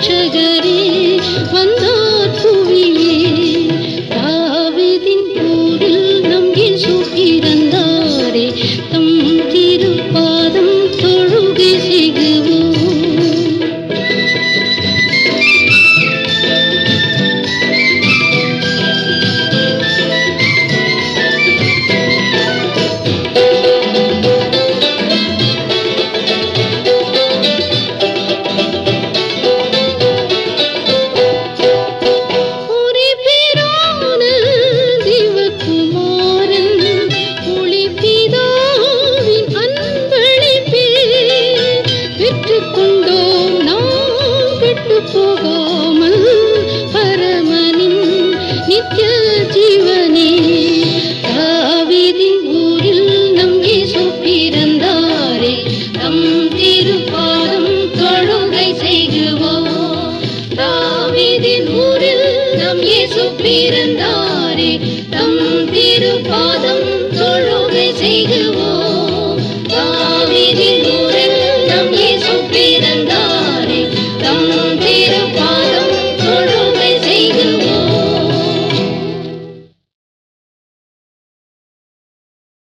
这个地方。நித்திய ஜீவனே தாவிதி ஊரில் நம் இயேசு பிறந்தாரே தம் திருப்பாதம் தொழுகை செய்குவோம் தாவிதி ஊரில் நம் இயேசு பிறந்தாரே தம் திருப்பாதம்